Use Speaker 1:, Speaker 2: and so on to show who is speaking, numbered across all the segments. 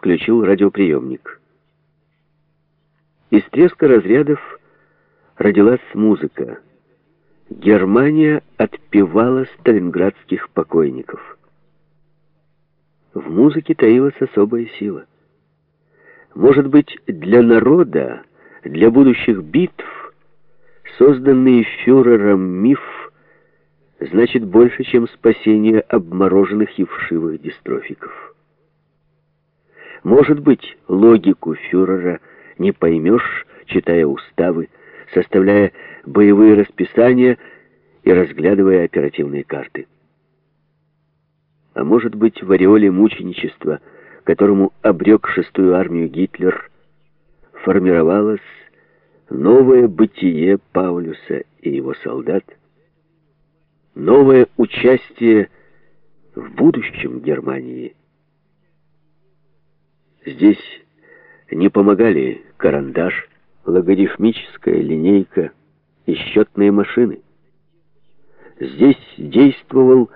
Speaker 1: включил радиоприемник. Из треска разрядов родилась музыка. Германия отпевала сталинградских покойников. В музыке таилась особая сила. Может быть, для народа, для будущих битв, созданный фюрером миф значит больше, чем спасение обмороженных и вшивых дистрофиков. Может быть, логику фюрера не поймешь, читая уставы, составляя боевые расписания и разглядывая оперативные карты. А может быть, в ореоле мученичества, которому обрек шестую армию Гитлер, формировалось новое бытие Паулюса и его солдат, новое участие в будущем Германии. Здесь не помогали карандаш, логарифмическая линейка и счетные машины. Здесь действовал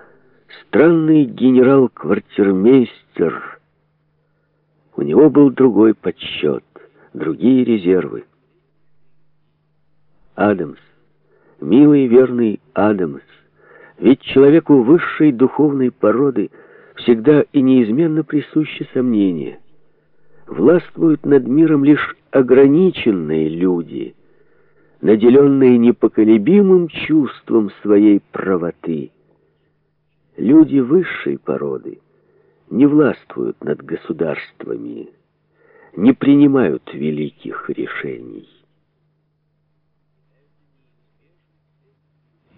Speaker 1: странный генерал-квартирмейстер. У него был другой подсчет, другие резервы. Адамс, милый верный Адамс, ведь человеку высшей духовной породы всегда и неизменно присущи сомнения. Властвуют над миром лишь ограниченные люди, наделенные непоколебимым чувством своей правоты. Люди высшей породы не властвуют над государствами, не принимают великих решений.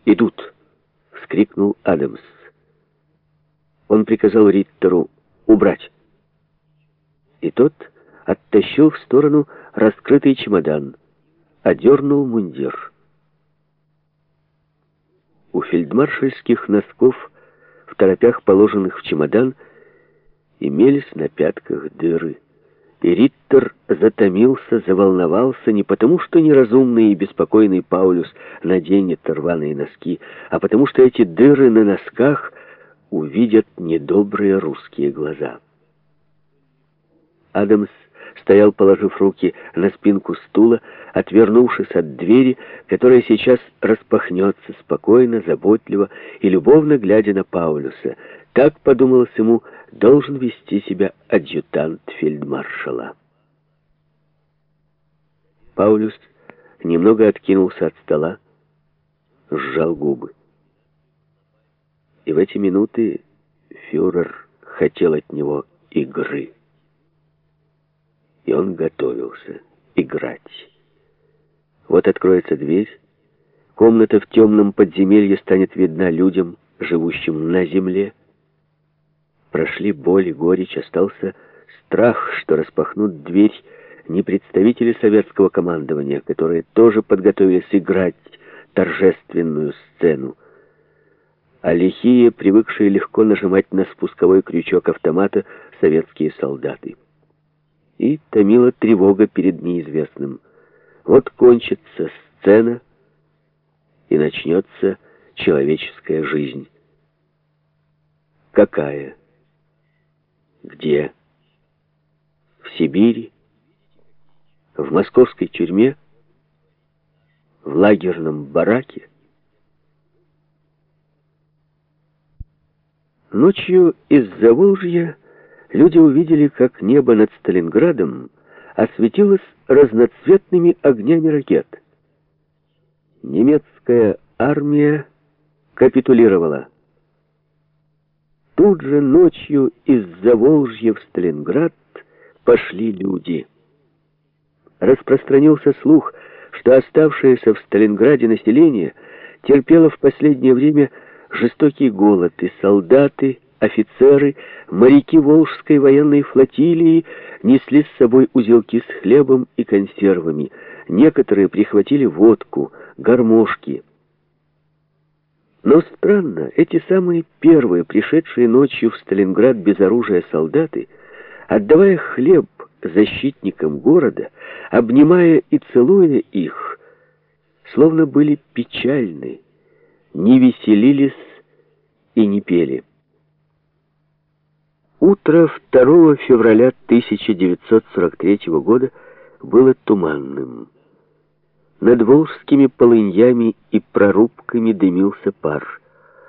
Speaker 1: «Идут!» — вскрикнул Адамс. Он приказал Риттеру убрать. И тот оттащил в сторону раскрытый чемодан, одернул мундир. У фельдмаршальских носков, в торопях положенных в чемодан, имелись на пятках дыры. И Риттер затомился, заволновался не потому, что неразумный и беспокойный Паулюс наденет рваные носки, а потому что эти дыры на носках увидят недобрые русские глаза. Адамс стоял, положив руки на спинку стула, отвернувшись от двери, которая сейчас распахнется спокойно, заботливо и любовно глядя на Паулюса. Так, подумалось ему, должен вести себя адъютант фельдмаршала. Паулюс немного откинулся от стола, сжал губы. И в эти минуты фюрер хотел от него игры и он готовился играть. Вот откроется дверь, комната в темном подземелье станет видна людям, живущим на земле. Прошли боль и горечь, остался страх, что распахнут дверь не представители советского командования, которые тоже подготовились играть торжественную сцену, а лихие, привыкшие легко нажимать на спусковой крючок автомата, советские солдаты и томила тревога перед неизвестным. Вот кончится сцена, и начнется человеческая жизнь. Какая? Где? В Сибири? В московской тюрьме? В лагерном бараке? Ночью из Заволжья люди увидели, как небо над Сталинградом осветилось разноцветными огнями ракет. Немецкая армия капитулировала. Тут же ночью из Заволжья в Сталинград пошли люди. Распространился слух, что оставшееся в Сталинграде население терпело в последнее время жестокий голод, и солдаты, Офицеры, моряки Волжской военной флотилии несли с собой узелки с хлебом и консервами. Некоторые прихватили водку, гармошки. Но странно, эти самые первые, пришедшие ночью в Сталинград без оружия солдаты, отдавая хлеб защитникам города, обнимая и целуя их, словно были печальны, не веселились и не пели. Утро 2 февраля 1943 года было туманным. Над волжскими полыньями и прорубками дымился пар.